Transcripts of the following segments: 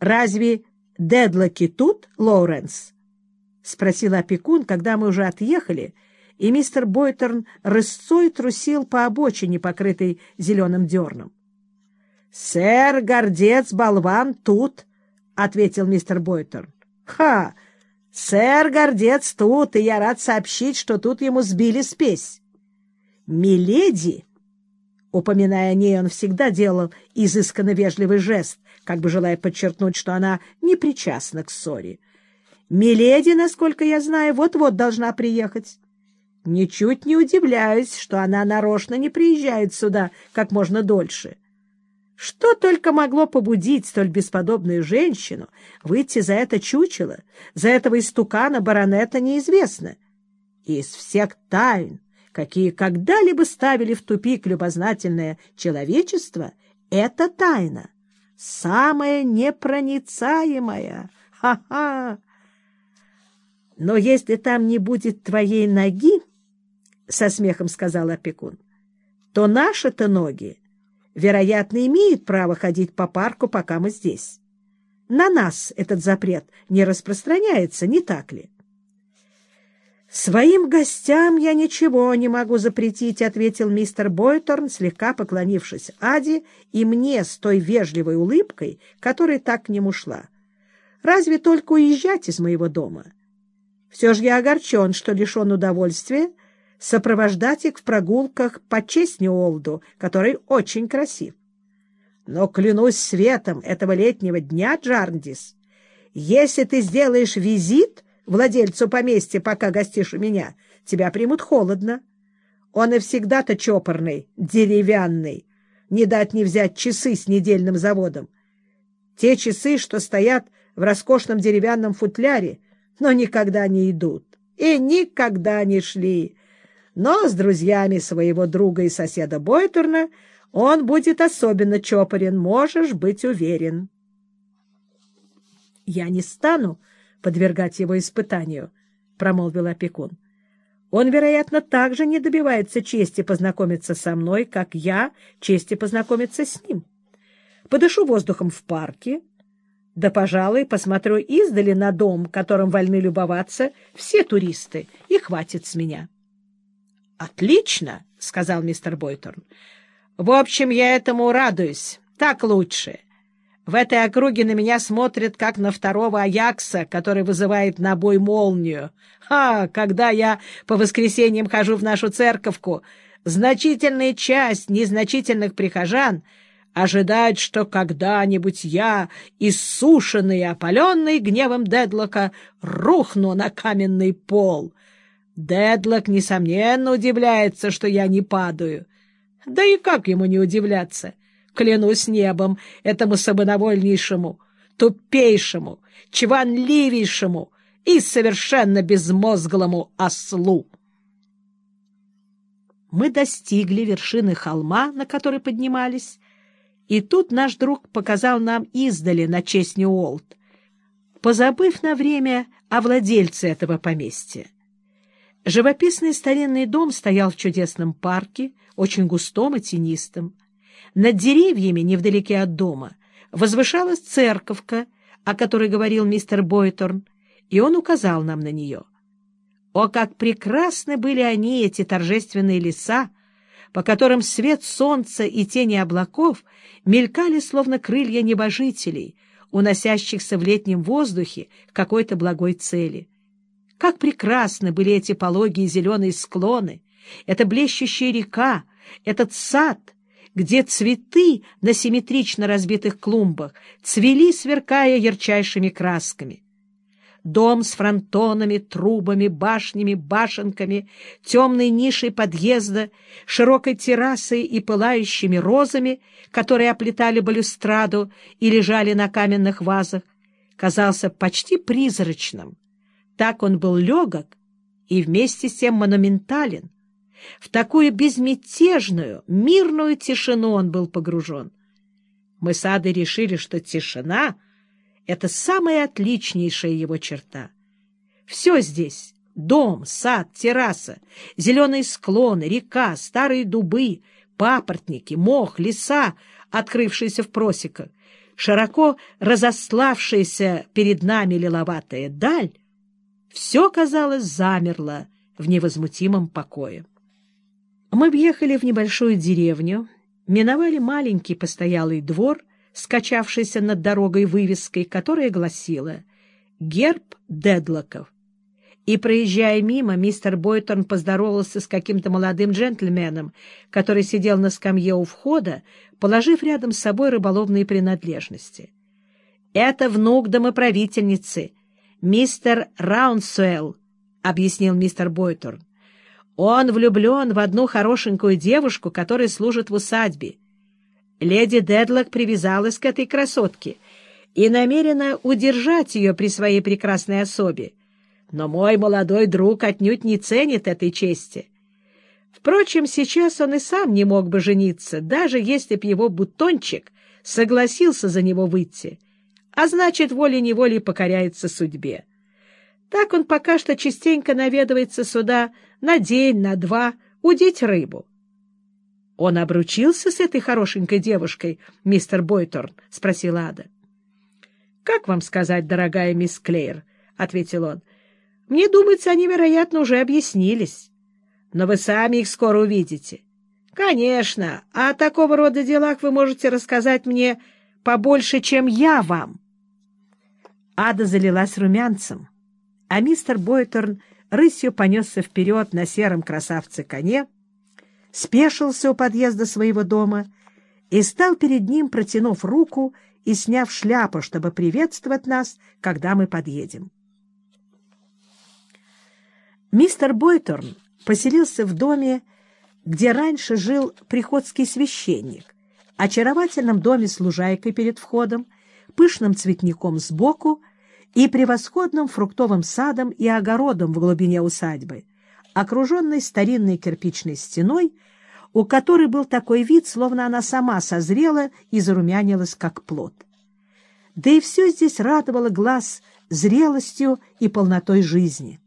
Разве Дедлоки тут, Лоуренс? — спросил опекун, когда мы уже отъехали, и мистер Бойтерн рысцой трусил по обочине, покрытой зеленым дерном. — Сэр, гордец, болван, тут, — ответил мистер Бойтерн. — Ха! Сэр, гордец, тут, и я рад сообщить, что тут ему сбили спесь. Миледи Упоминая о ней, он всегда делал изысканно вежливый жест, как бы желая подчеркнуть, что она не причастна к ссоре. «Миледи, насколько я знаю, вот-вот должна приехать. Ничуть не удивляюсь, что она нарочно не приезжает сюда как можно дольше. Что только могло побудить столь бесподобную женщину выйти за это чучело, за этого истукана баронета, неизвестно. Из всех тайн, какие когда-либо ставили в тупик любознательное человечество, это тайна, самая непроницаемая. Ха-ха! Но если там не будет твоей ноги, — со смехом сказал опекун, — то наши-то ноги, вероятно, имеют право ходить по парку, пока мы здесь. На нас этот запрет не распространяется, не так ли? — «Своим гостям я ничего не могу запретить», — ответил мистер Бойторн, слегка поклонившись Аде и мне с той вежливой улыбкой, которая так к нему шла. «Разве только уезжать из моего дома? Все же я огорчен, что лишен удовольствия сопровождать их в прогулках по Честни-Олду, который очень красив. Но клянусь светом этого летнего дня, Джарндис, если ты сделаешь визит...» владельцу поместья, пока гостишь у меня, тебя примут холодно. Он и всегда-то чопорный, деревянный. Не дать не взять часы с недельным заводом. Те часы, что стоят в роскошном деревянном футляре, но никогда не идут. И никогда не шли. Но с друзьями своего друга и соседа Бойтурна он будет особенно чопорен, можешь быть уверен. Я не стану подвергать его испытанию, — промолвил опекун. Он, вероятно, также не добивается чести познакомиться со мной, как я чести познакомиться с ним. Подышу воздухом в парке, да, пожалуй, посмотрю издали на дом, которым вольны любоваться все туристы, и хватит с меня. — Отлично, — сказал мистер Бойторн. — В общем, я этому радуюсь. Так лучше. В этой округе на меня смотрят, как на второго Аякса, который вызывает на бой молнию. А, когда я по воскресеньям хожу в нашу церковку, значительная часть незначительных прихожан ожидает, что когда-нибудь я, иссушенный и опаленный гневом Дедлока, рухну на каменный пол. Дедлок, несомненно, удивляется, что я не падаю. Да и как ему не удивляться? Клянусь небом, этому самонавольнейшему, тупейшему, чванливейшему и совершенно безмозглому ослу. Мы достигли вершины холма, на который поднимались, и тут наш друг показал нам издали на честь Ньюолт, позабыв на время о владельце этого поместья. Живописный старинный дом стоял в чудесном парке, очень густом и тенистом. Над деревьями, невдалеке от дома, возвышалась церковка, о которой говорил мистер Бойторн, и он указал нам на нее. О, как прекрасны были они, эти торжественные леса, по которым свет солнца и тени облаков мелькали, словно крылья небожителей, уносящихся в летнем воздухе к какой-то благой цели. Как прекрасны были эти пологие зеленые склоны, эта блещущая река, этот сад — где цветы на симметрично разбитых клумбах цвели, сверкая ярчайшими красками. Дом с фронтонами, трубами, башнями, башенками, темной нишей подъезда, широкой террасой и пылающими розами, которые оплетали балюстраду и лежали на каменных вазах, казался почти призрачным. Так он был легок и вместе с тем монументален. В такую безмятежную, мирную тишину он был погружен. Мы с Адой решили, что тишина — это самая отличнейшая его черта. Все здесь — дом, сад, терраса, зеленые склоны, река, старые дубы, папоротники, мох, леса, открывшиеся в просеках — широко разославшаяся перед нами лиловатая даль, все, казалось, замерло в невозмутимом покое. Мы въехали в небольшую деревню, миновали маленький постоялый двор, скачавшийся над дорогой вывеской, которая гласила «Герб Дедлоков». И, проезжая мимо, мистер Бойторн поздоровался с каким-то молодым джентльменом, который сидел на скамье у входа, положив рядом с собой рыболовные принадлежности. «Это внук домоправительницы, мистер Раунсуэлл», — объяснил мистер Бойторн. «Он влюблен в одну хорошенькую девушку, которая служит в усадьбе. Леди Дедлок привязалась к этой красотке и намерена удержать ее при своей прекрасной особе. Но мой молодой друг отнюдь не ценит этой чести». Впрочем, сейчас он и сам не мог бы жениться, даже если б его бутончик согласился за него выйти, а значит, волей-неволей покоряется судьбе. Так он пока что частенько наведывается сюда на день, на два, удить рыбу. — Он обручился с этой хорошенькой девушкой, мистер Бойторн? — спросила Ада. — Как вам сказать, дорогая мисс Клеер? — ответил он. — Мне думается, они, вероятно, уже объяснились но вы сами их скоро увидите. Конечно, о такого рода делах вы можете рассказать мне побольше, чем я вам. Ада залилась румянцем, а мистер Бойтерн рысью понесся вперед на сером красавце-коне, спешился у подъезда своего дома и стал перед ним, протянув руку и сняв шляпу, чтобы приветствовать нас, когда мы подъедем. Мистер Бойтерн поселился в доме, где раньше жил приходский священник, очаровательном доме с лужайкой перед входом, пышным цветником сбоку и превосходным фруктовым садом и огородом в глубине усадьбы, окруженной старинной кирпичной стеной, у которой был такой вид, словно она сама созрела и зарумянилась, как плод. Да и все здесь радовало глаз зрелостью и полнотой жизни.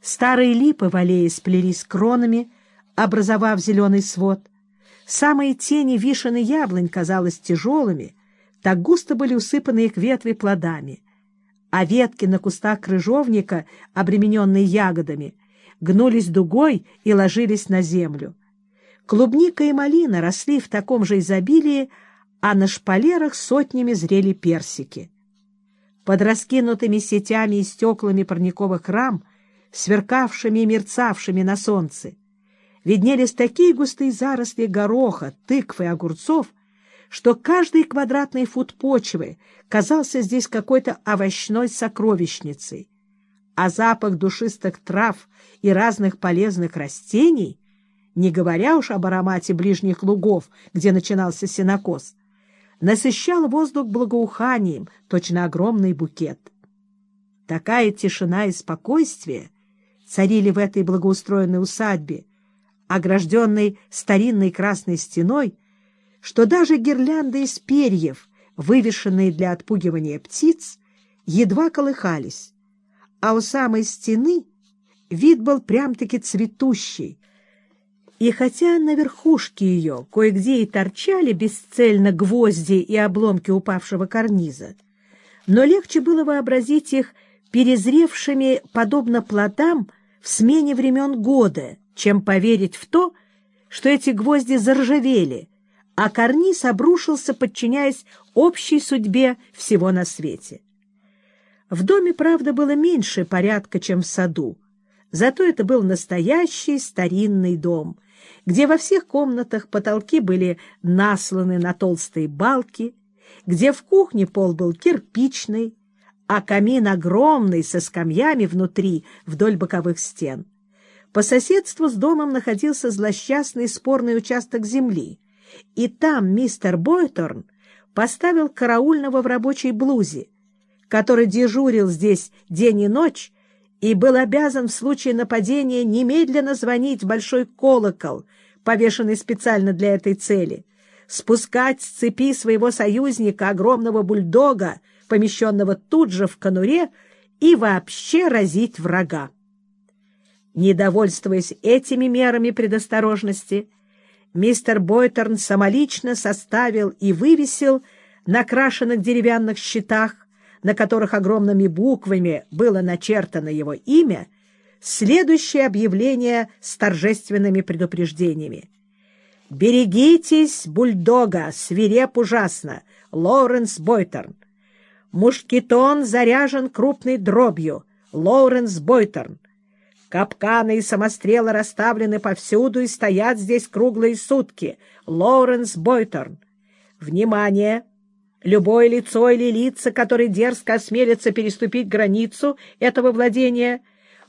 Старые липы в аллее сплелись кронами, образовав зеленый свод. Самые тени вишен и яблонь казалось тяжелыми, так густо были усыпаны их ветви плодами. А ветки на кустах крыжовника, обремененные ягодами, гнулись дугой и ложились на землю. Клубника и малина росли в таком же изобилии, а на шпалерах сотнями зрели персики. Под раскинутыми сетями и стеклами парниковых рам — сверкавшими и мерцавшими на солнце, виднелись такие густые заросли гороха, тыкв и огурцов, что каждый квадратный фут почвы казался здесь какой-то овощной сокровищницей, а запах душистых трав и разных полезных растений, не говоря уж об аромате ближних лугов, где начинался сенокос, насыщал воздух благоуханием, точно огромный букет. Такая тишина и спокойствие царили в этой благоустроенной усадьбе, огражденной старинной красной стеной, что даже гирлянды из перьев, вывешенные для отпугивания птиц, едва колыхались, а у самой стены вид был прям-таки цветущий, и хотя на верхушке ее кое-где и торчали бесцельно гвозди и обломки упавшего карниза, но легче было вообразить их перезревшими, подобно плодам, в смене времен года, чем поверить в то, что эти гвозди заржавели, а карниз обрушился, подчиняясь общей судьбе всего на свете. В доме, правда, было меньше порядка, чем в саду, зато это был настоящий старинный дом, где во всех комнатах потолки были насланы на толстые балки, где в кухне пол был кирпичный, а камин огромный, со скамьями внутри, вдоль боковых стен. По соседству с домом находился злосчастный спорный участок земли, и там мистер Бойторн поставил караульного в рабочей блузе, который дежурил здесь день и ночь и был обязан в случае нападения немедленно звонить большой колокол, повешенный специально для этой цели, спускать с цепи своего союзника, огромного бульдога, помещенного тут же в конуре, и вообще разить врага. Недовольствуясь этими мерами предосторожности, мистер Бойтерн самолично составил и вывесил на крашенных деревянных щитах, на которых огромными буквами было начертано его имя, следующее объявление с торжественными предупреждениями. «Берегитесь, бульдога, свиреп ужасно, Лоуренс Бойтерн. Мушкетон заряжен крупной дробью, Лоуренс Бойтерн. Капканы и самострелы расставлены повсюду и стоят здесь круглые сутки, Лоуренс Бойтерн. Внимание! Любое лицо или лица, которые дерзко осмелятся переступить границу этого владения,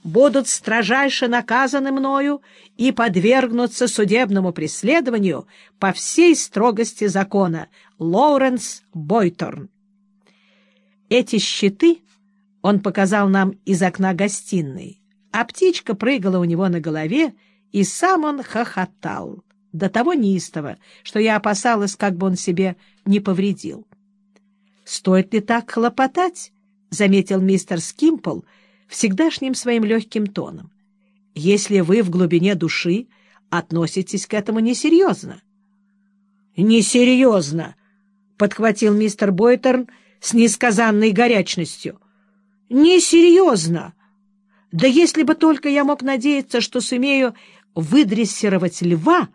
будут строжайше наказаны мною и подвергнутся судебному преследованию по всей строгости закона. Лоуренс Бойторн. Эти щиты он показал нам из окна гостиной, а птичка прыгала у него на голове, и сам он хохотал до того неистово, что я опасалась, как бы он себе не повредил. «Стоит ли так хлопотать?» — заметил мистер Скимпл всегдашним своим легким тоном. «Если вы в глубине души относитесь к этому несерьезно». «Несерьезно!» — подхватил мистер Бойтерн с несказанной горячностью. «Несерьезно! Да если бы только я мог надеяться, что сумею выдрессировать льва,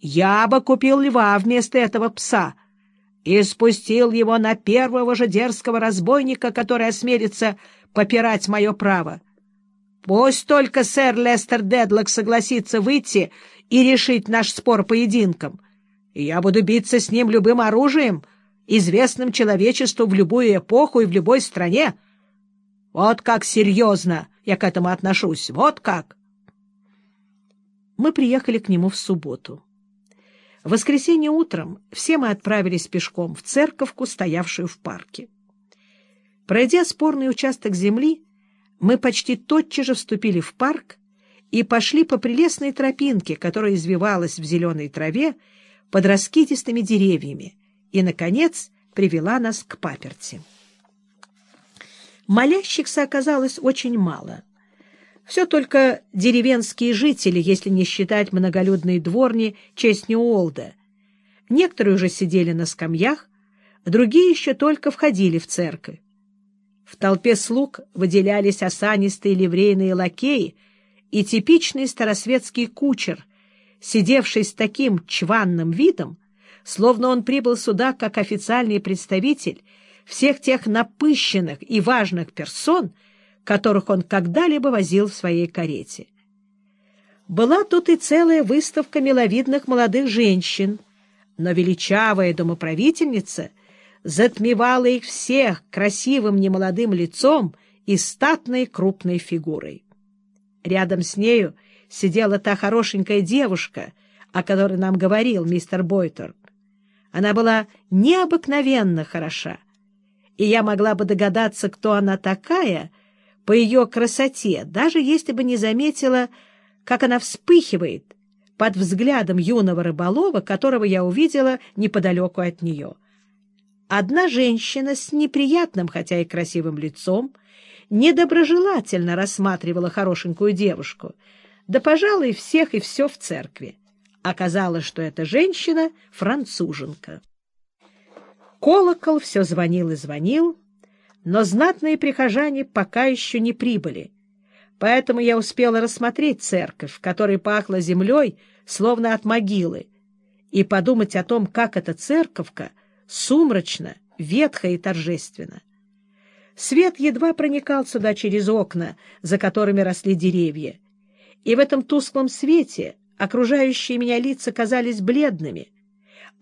я бы купил льва вместо этого пса» и спустил его на первого же дерзкого разбойника, который осмелится попирать мое право. Пусть только сэр Лестер Дедлок согласится выйти и решить наш спор поединком, я буду биться с ним любым оружием, известным человечеству в любую эпоху и в любой стране. Вот как серьезно я к этому отношусь, вот как. Мы приехали к нему в субботу. В воскресенье утром все мы отправились пешком в церковку, стоявшую в парке. Пройдя спорный участок земли, мы почти тотчас же вступили в парк и пошли по прелестной тропинке, которая извивалась в зеленой траве под раскидистыми деревьями, и, наконец, привела нас к паперти. Молящихся оказалось очень мало — все только деревенские жители, если не считать многолюдные дворни Честни Уолда. Некоторые уже сидели на скамьях, другие еще только входили в церковь. В толпе слуг выделялись осанистые ливрейные лакеи и типичный старосветский кучер, сидевший с таким чванным видом, словно он прибыл сюда как официальный представитель всех тех напыщенных и важных персон, которых он когда-либо возил в своей карете. Была тут и целая выставка миловидных молодых женщин, но величавая домоправительница затмевала их всех красивым немолодым лицом и статной крупной фигурой. Рядом с нею сидела та хорошенькая девушка, о которой нам говорил мистер Бойтер. Она была необыкновенно хороша, и я могла бы догадаться, кто она такая — по ее красоте, даже если бы не заметила, как она вспыхивает под взглядом юного рыболова, которого я увидела неподалеку от нее. Одна женщина с неприятным, хотя и красивым лицом, недоброжелательно рассматривала хорошенькую девушку, да, пожалуй, всех и все в церкви. Оказалось, что эта женщина — француженка. Колокол все звонил и звонил, но знатные прихожане пока еще не прибыли, поэтому я успела рассмотреть церковь, в которой пахло землей, словно от могилы, и подумать о том, как эта церковка сумрачно, ветхо и торжественно. Свет едва проникал сюда через окна, за которыми росли деревья, и в этом тусклом свете окружающие меня лица казались бледными,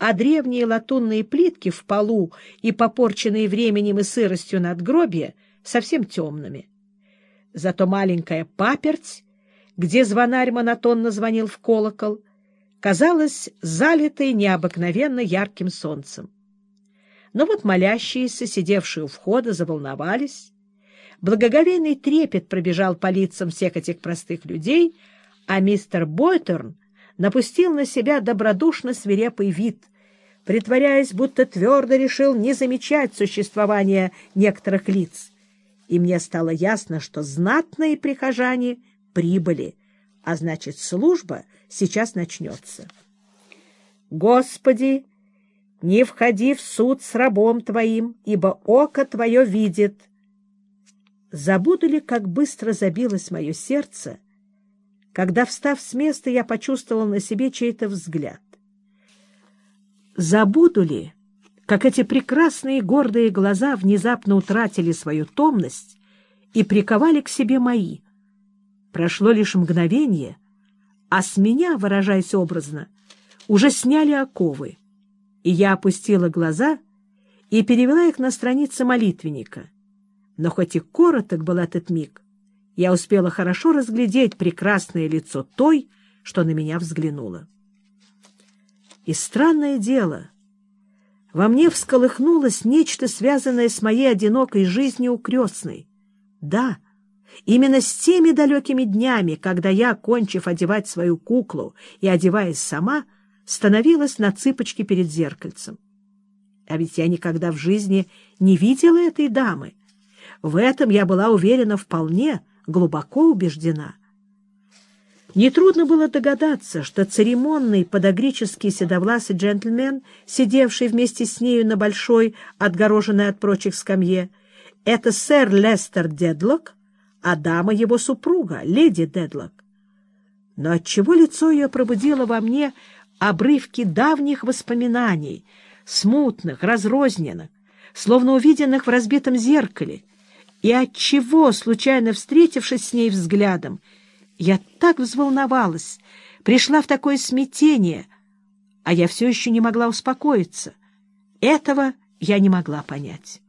а древние латунные плитки в полу и попорченные временем и сыростью надгробия совсем темными. Зато маленькая паперть, где звонарь монотонно звонил в колокол, казалась залитой необыкновенно ярким солнцем. Но вот молящиеся, сидевшие у входа, заволновались. Благоговейный трепет пробежал по лицам всех этих простых людей, а мистер Бойтерн напустил на себя добродушно свирепый вид, притворяясь, будто твердо решил не замечать существования некоторых лиц. И мне стало ясно, что знатные прихожане прибыли, а значит, служба сейчас начнется. Господи, не входи в суд с рабом твоим, ибо око твое видит. Забуду ли, как быстро забилось мое сердце, когда, встав с места, я почувствовал на себе чей-то взгляд? Забуду ли, как эти прекрасные гордые глаза внезапно утратили свою томность и приковали к себе мои? Прошло лишь мгновение, а с меня, выражаясь образно, уже сняли оковы, и я опустила глаза и перевела их на страницы молитвенника. Но хоть и короток был этот миг, я успела хорошо разглядеть прекрасное лицо той, что на меня взглянула. И странное дело, во мне всколыхнулось нечто, связанное с моей одинокой жизнью у крестной. Да, именно с теми далекими днями, когда я, кончив одевать свою куклу и одеваясь сама, становилась на цыпочки перед зеркальцем. А ведь я никогда в жизни не видела этой дамы. В этом я была уверена вполне, глубоко убеждена. Нетрудно было догадаться, что церемонный подогреческий седовласый джентльмен, сидевший вместе с нею на большой, отгороженной от прочих скамье, это сэр Лестер Дедлок, а дама его супруга, леди Дедлок. Но отчего лицо ее пробудило во мне обрывки давних воспоминаний, смутных, разрозненных, словно увиденных в разбитом зеркале, и отчего, случайно встретившись с ней взглядом, я так взволновалась, пришла в такое смятение, а я все еще не могла успокоиться. Этого я не могла понять.